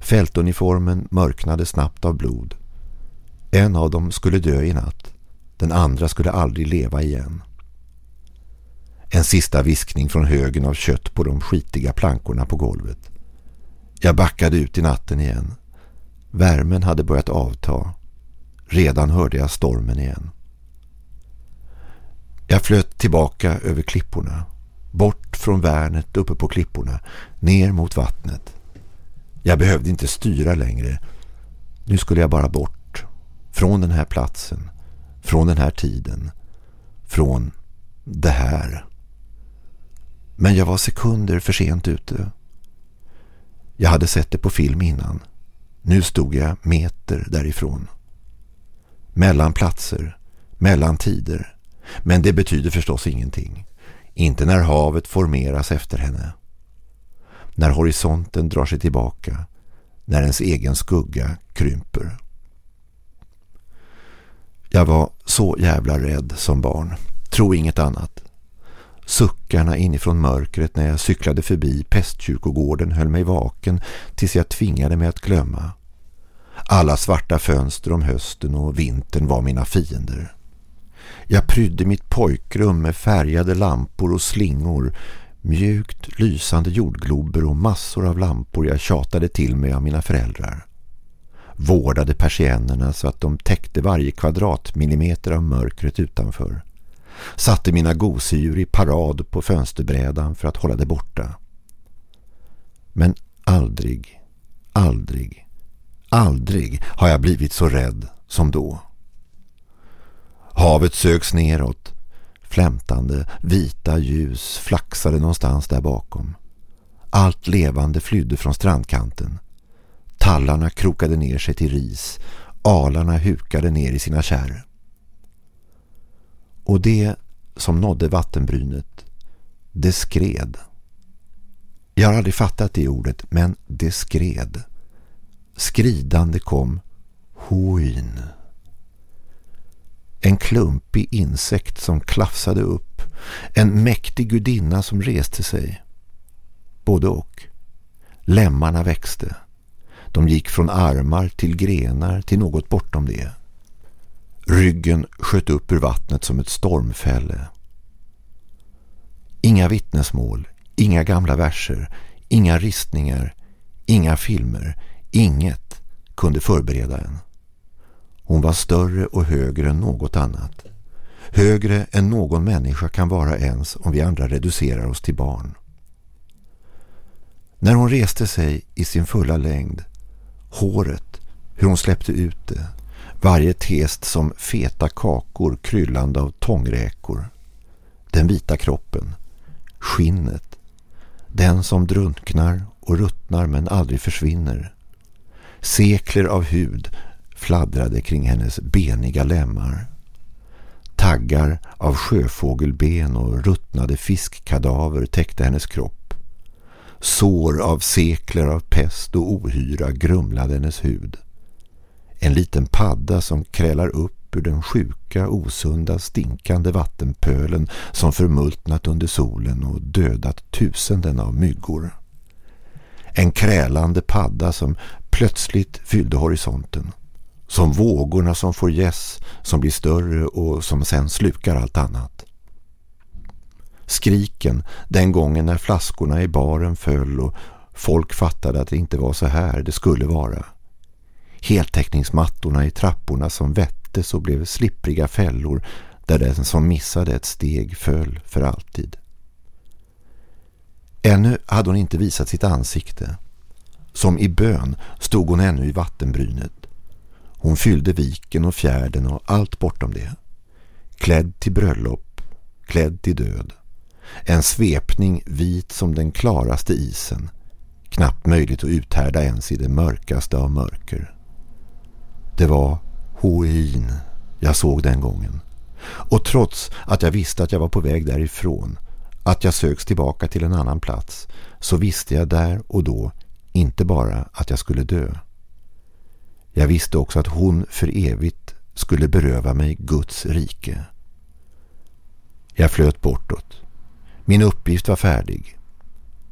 Fältuniformen mörknade snabbt av blod. En av dem skulle dö i natt. Den andra skulle aldrig leva igen. En sista viskning från högen av kött på de skitiga plankorna på golvet. Jag backade ut i natten igen. Värmen hade börjat avta. Redan hörde jag stormen igen. Jag flöt tillbaka över klipporna. Bort från värnet uppe på klipporna. Ner mot vattnet. Jag behövde inte styra längre. Nu skulle jag bara bort. Från den här platsen. Från den här tiden. Från det här. Men jag var sekunder för sent ute. Jag hade sett det på film innan. Nu stod jag meter därifrån. Mellan platser, mellan tider. Men det betyder förstås ingenting. Inte när havet formeras efter henne. När horisonten drar sig tillbaka. När ens egen skugga krymper. Jag var så jävla rädd som barn. Tro inget annat. Suckarna inifrån mörkret när jag cyklade förbi pestkyrkogården höll mig vaken tills jag tvingade mig att glömma. Alla svarta fönster om hösten och vintern var mina fiender. Jag prydde mitt pojkrum med färgade lampor och slingor, mjukt lysande jordglober och massor av lampor jag tjatade till mig av mina föräldrar. Vårdade persiennerna så att de täckte varje kvadratmillimeter av mörkret utanför satte mina gosedjur i parad på fönsterbrädan för att hålla det borta. Men aldrig, aldrig, aldrig har jag blivit så rädd som då. Havet sögs neråt. Flämtande, vita ljus flaxade någonstans där bakom. Allt levande flydde från strandkanten. Tallarna krokade ner sig till ris. Alarna hukade ner i sina kärr. Och det som nådde vattenbrynet, det skred. Jag har aldrig fattat det ordet, men det skred. Skridande kom Hoin. En klumpig insekt som klafsade upp. En mäktig gudinna som reste sig. Både och. Lämmarna växte. De gick från armar till grenar till något bortom det. Ryggen sköt upp ur vattnet som ett stormfälle. Inga vittnesmål, inga gamla verser, inga ristningar, inga filmer, inget kunde förbereda en. Hon var större och högre än något annat. Högre än någon människa kan vara ens om vi andra reducerar oss till barn. När hon reste sig i sin fulla längd, håret, hur hon släppte ut det, varje test som feta kakor kryllande av tångräkor. Den vita kroppen. Skinnet. Den som drunknar och ruttnar men aldrig försvinner. Sekler av hud fladdrade kring hennes beniga lemmar. Taggar av sjöfågelben och ruttnade fiskkadaver täckte hennes kropp. Sår av sekler av pest och ohyra grumlade hennes hud. En liten padda som krälar upp ur den sjuka, osunda, stinkande vattenpölen som förmultnat under solen och dödat tusenden av myggor. En krälande padda som plötsligt fyllde horisonten. Som vågorna som får gäss, som blir större och som sen slukar allt annat. Skriken den gången när flaskorna i baren föll och folk fattade att det inte var så här det skulle vara heltäckningsmattorna i trapporna som vettes och blev slippriga fällor där den som missade ett steg föll för alltid. Ännu hade hon inte visat sitt ansikte. Som i bön stod hon ännu i vattenbrynet. Hon fyllde viken och fjärden och allt bortom det. Klädd till bröllop, klädd till död. En svepning vit som den klaraste isen. Knappt möjligt att uthärda ens i det mörkaste av mörker. Det var Hoin jag såg den gången. Och trots att jag visste att jag var på väg därifrån, att jag söks tillbaka till en annan plats, så visste jag där och då inte bara att jag skulle dö. Jag visste också att hon för evigt skulle beröva mig Guds rike. Jag flöt bortåt. Min uppgift var färdig.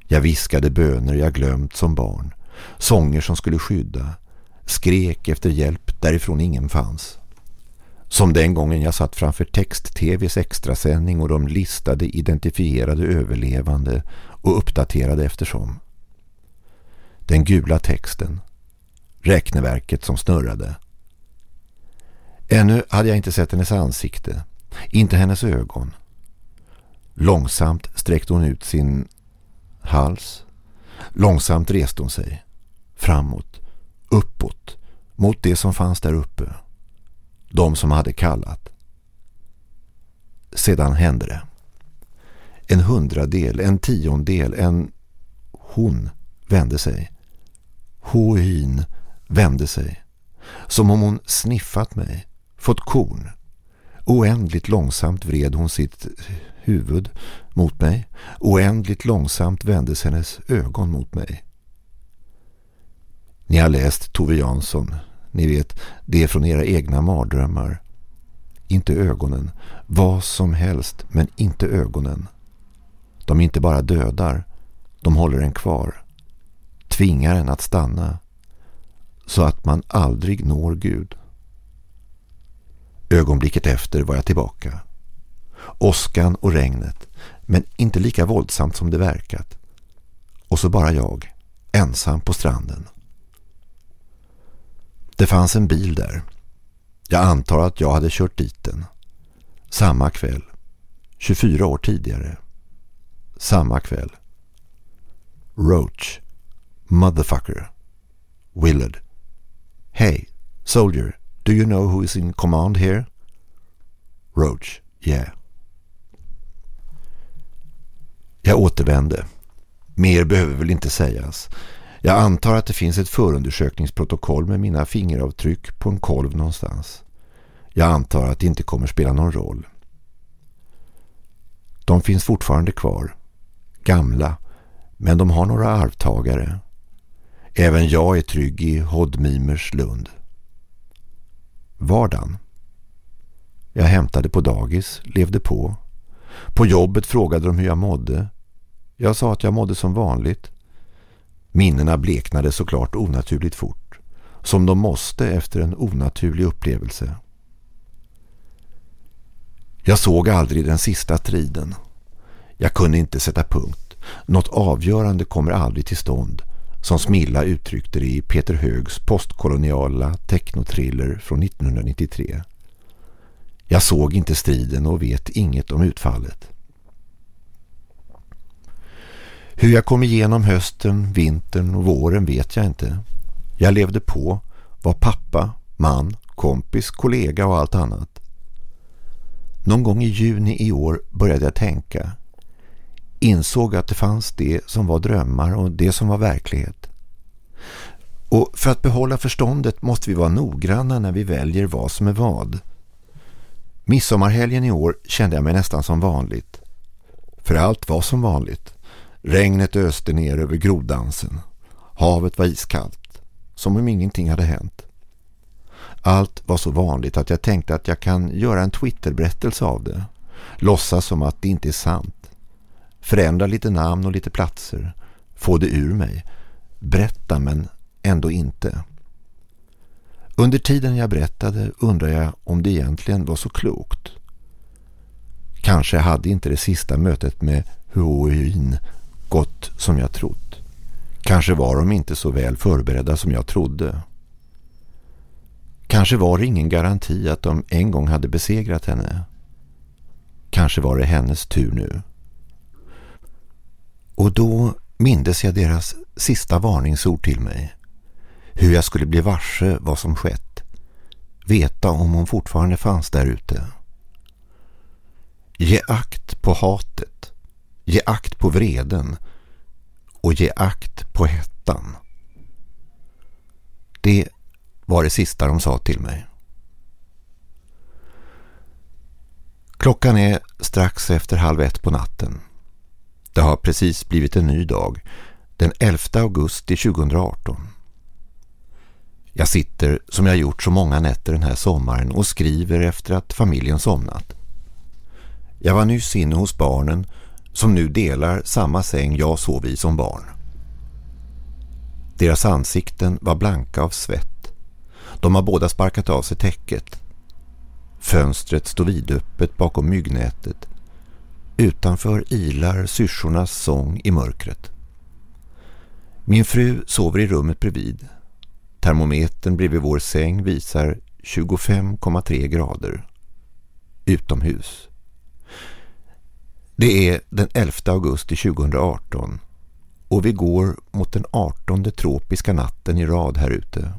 Jag viskade böner jag glömt som barn. Sånger som skulle skydda. Skrek efter hjälp därifrån ingen fanns. Som den gången jag satt framför text-tvs extrasändning och de listade identifierade överlevande och uppdaterade eftersom. Den gula texten. Räkneverket som snurrade. Ännu hade jag inte sett hennes ansikte. Inte hennes ögon. Långsamt sträckte hon ut sin hals. Långsamt reste hon sig. Framåt. Uppåt. Mot det som fanns där uppe. De som hade kallat. Sedan hände det. En hundradel, en tiondel, en... Hon vände sig. Hoin vände sig. Som om hon sniffat mig. Fått korn. Oändligt långsamt vred hon sitt huvud mot mig. Oändligt långsamt vändes hennes ögon mot mig. Ni har läst Tove Jansson. Ni vet, det är från era egna mardrömmar. Inte ögonen. Vad som helst, men inte ögonen. De inte bara dödar. De håller en kvar. Tvingar en att stanna. Så att man aldrig når Gud. Ögonblicket efter var jag tillbaka. Åskan och regnet, men inte lika våldsamt som det verkat. Och så bara jag, ensam på stranden. Det fanns en bil där. Jag antar att jag hade kört dit den. Samma kväll. 24 år tidigare. Samma kväll. Roach. Motherfucker. Willard. Hey, soldier, do you know who is in command here? Roach. Yeah. Jag återvände. Mer behöver väl inte sägas. Jag antar att det finns ett förundersökningsprotokoll med mina fingeravtryck på en kolv någonstans. Jag antar att det inte kommer spela någon roll. De finns fortfarande kvar. Gamla. Men de har några arvtagare. Även jag är trygg i Hodmimers Lund. Vardagen. Jag hämtade på dagis, levde på. På jobbet frågade de hur jag mådde. Jag sa att jag mådde som vanligt. Minnena bleknade såklart onaturligt fort. Som de måste efter en onaturlig upplevelse. Jag såg aldrig den sista striden. Jag kunde inte sätta punkt. Något avgörande kommer aldrig till stånd. Som Smilla uttryckte det i Peter Högs postkoloniala technotriller från 1993. Jag såg inte striden och vet inget om utfallet. Hur jag kom igenom hösten, vintern och våren vet jag inte. Jag levde på, var pappa, man, kompis, kollega och allt annat. Någon gång i juni i år började jag tänka. Insåg att det fanns det som var drömmar och det som var verklighet. Och för att behålla förståndet måste vi vara noggranna när vi väljer vad som är vad. Midsommarhelgen i år kände jag mig nästan som vanligt. För allt var som vanligt. Regnet öste ner över groddansen. Havet var iskallt. Som om ingenting hade hänt. Allt var så vanligt att jag tänkte att jag kan göra en twitterberättelse av det. Låtsas som att det inte är sant. Förändra lite namn och lite platser. Få det ur mig. Berätta men ändå inte. Under tiden jag berättade undrar jag om det egentligen var så klokt. Kanske hade inte det sista mötet med Huoyin gått som jag trott. Kanske var de inte så väl förberedda som jag trodde. Kanske var det ingen garanti att de en gång hade besegrat henne. Kanske var det hennes tur nu. Och då mindes jag deras sista varningsord till mig. Hur jag skulle bli varse vad som skett. Veta om hon fortfarande fanns där ute. Ge akt på hatet. Ge akt på vreden. Och ge akt på hettan. Det var det sista de sa till mig. Klockan är strax efter halv ett på natten. Det har precis blivit en ny dag, den 11 augusti 2018. Jag sitter som jag gjort så många nätter den här sommaren och skriver efter att familjen somnat. Jag var nyss inne hos barnen som nu delar samma säng jag sov i som barn. Deras ansikten var blanka av svett. De har båda sparkat av sig täcket. Fönstret står vidöppet bakom myggnätet. Utanför ilar syrsornas sång i mörkret. Min fru sover i rummet bredvid. Termometern bredvid vår säng visar 25,3 grader. Utomhus. Det är den 11 augusti 2018 och vi går mot den 18 tropiska natten i rad här ute.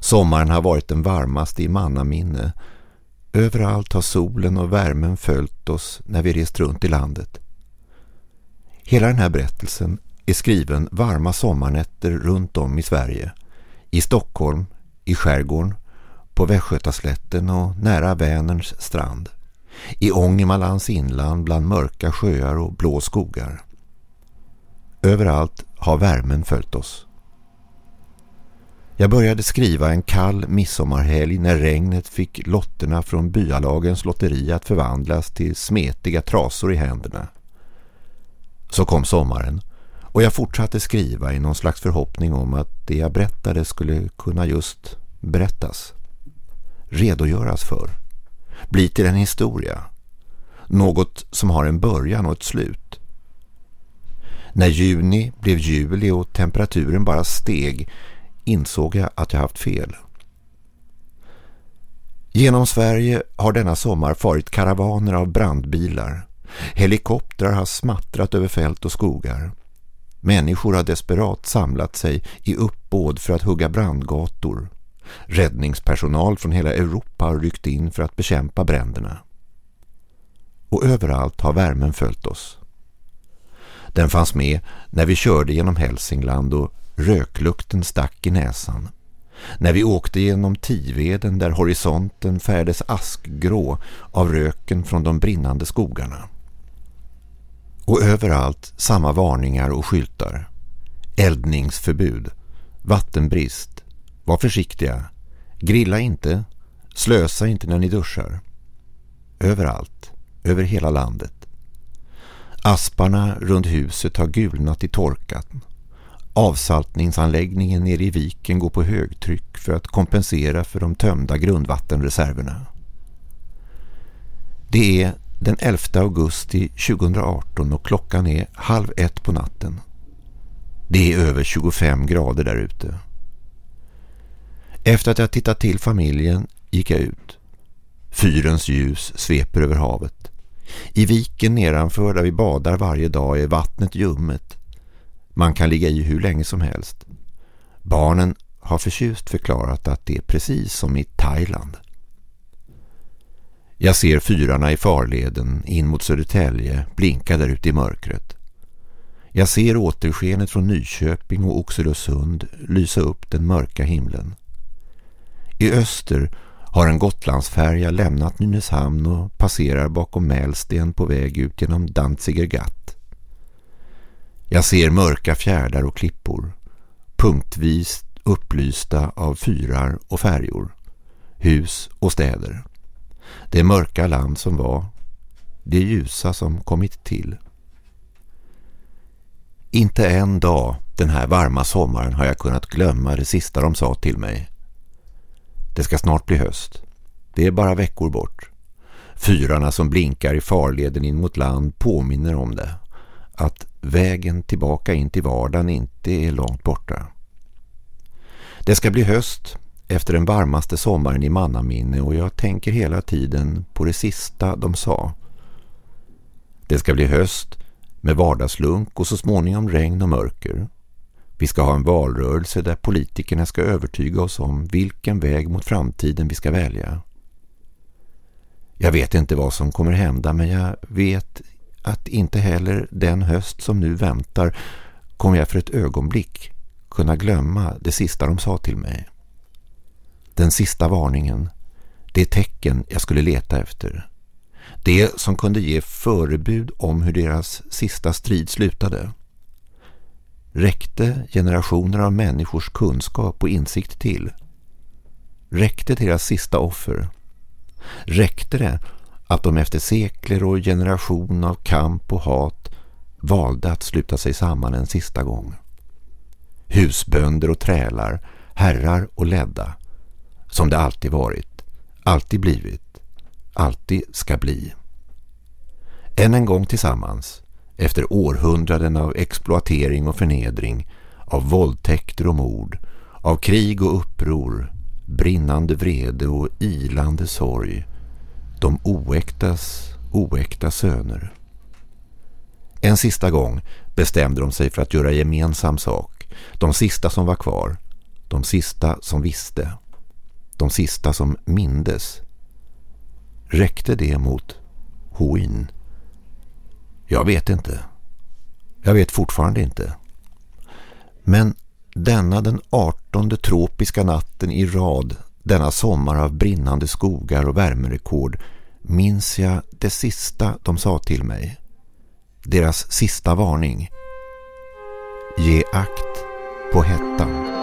Sommaren har varit den varmaste i mannaminne. Överallt har solen och värmen följt oss när vi rest runt i landet. Hela den här berättelsen är skriven varma sommarnätter runt om i Sverige. I Stockholm, i skärgården, på Västgötaslätten och nära Vänerns strand. I Ångermanlands inland bland mörka sjöar och blå skogar. Överallt har värmen följt oss. Jag började skriva en kall midsommarhelg när regnet fick lotterna från byalagens lotteri att förvandlas till smetiga trasor i händerna. Så kom sommaren och jag fortsatte skriva i någon slags förhoppning om att det jag berättade skulle kunna just berättas. Redogöras för. Bli till en historia. Något som har en början och ett slut. När juni blev juli och temperaturen bara steg insåg jag att jag haft fel. Genom Sverige har denna sommar farit karavaner av brandbilar. Helikoptrar har smattrat över fält och skogar. Människor har desperat samlat sig i uppbåd för att hugga brandgator. Räddningspersonal från hela Europa har ryckt in för att bekämpa bränderna. Och överallt har värmen följt oss. Den fanns med när vi körde genom Hälsingland och röklukten stack i näsan. När vi åkte genom Tiveden där horisonten färdes askgrå av röken från de brinnande skogarna. Och överallt samma varningar och skyltar. Eldningsförbud, vattenbrist, var försiktiga, grilla inte, slösa inte när ni duschar. Överallt, över hela landet. Asparna runt huset har gulnat i torkan. Avsaltningsanläggningen nere i viken går på högtryck för att kompensera för de tömda grundvattenreserverna. Det är den 11 augusti 2018 och klockan är halv ett på natten. Det är över 25 grader där ute. Efter att jag tittat till familjen gick jag ut. Fyrens ljus sveper över havet. I viken nedanför där vi badar varje dag är vattnet ljummet. Man kan ligga i hur länge som helst. Barnen har förtjust förklarat att det är precis som i Thailand. Jag ser fyrarna i farleden in mot Södertälje blinka där ute i mörkret. Jag ser återskenet från Nyköping och Oxelösund lysa upp den mörka himlen. I öster har en Gotlandsfärja lämnat Nynäshamn och passerar bakom Mälsten på väg ut genom Danziger Gatt. Jag ser mörka fjärdar och klippor, punktvis upplysta av fyrar och färjor, hus och städer. Det mörka land som var, det ljusa som kommit till. Inte en dag den här varma sommaren har jag kunnat glömma det sista de sa till mig. Det ska snart bli höst. Det är bara veckor bort. Fyrarna som blinkar i farleden in mot land påminner om det. Att vägen tillbaka in till vardagen inte är långt borta. Det ska bli höst efter den varmaste sommaren i mannaminne och jag tänker hela tiden på det sista de sa. Det ska bli höst med vardagslunk och så småningom regn och mörker. Vi ska ha en valrörelse där politikerna ska övertyga oss om vilken väg mot framtiden vi ska välja. Jag vet inte vad som kommer hända men jag vet att inte heller den höst som nu väntar kommer jag för ett ögonblick kunna glömma det sista de sa till mig. Den sista varningen, det tecken jag skulle leta efter. Det som kunde ge förebud om hur deras sista strid slutade. Räckte generationer av människors kunskap och insikt till? Räckte deras sista offer? Räckte det att de efter sekler och generation av kamp och hat valde att sluta sig samman en sista gång? Husbönder och trälar, herrar och ledda, som det alltid varit, alltid blivit, alltid ska bli. Än en gång tillsammans, efter århundraden av exploatering och förnedring, av våldtäkter och mord, av krig och uppror, brinnande vrede och ilande sorg, de oäktas oäkta söner. En sista gång bestämde de sig för att göra gemensam sak, de sista som var kvar, de sista som visste, de sista som mindes. Räckte det mot Hoin? Jag vet inte. Jag vet fortfarande inte. Men denna den artonde tropiska natten i rad, denna sommar av brinnande skogar och värmerekord, minns jag det sista de sa till mig. Deras sista varning. Ge akt på hettan.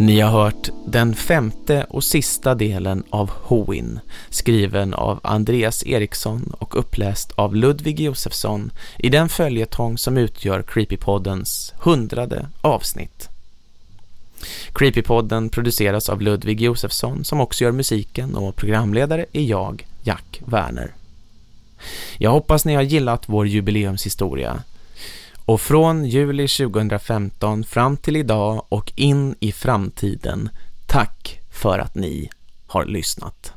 Ni har hört den femte och sista delen av Hoin, skriven av Andreas Eriksson och uppläst av Ludvig Josefsson i den följetong som utgör Creepypoddens hundrade avsnitt. Creepypodden produceras av Ludvig Josefsson som också gör musiken och programledare är jag, Jack Werner. Jag hoppas ni har gillat vår jubileumshistoria och från juli 2015 fram till idag och in i framtiden, tack för att ni har lyssnat.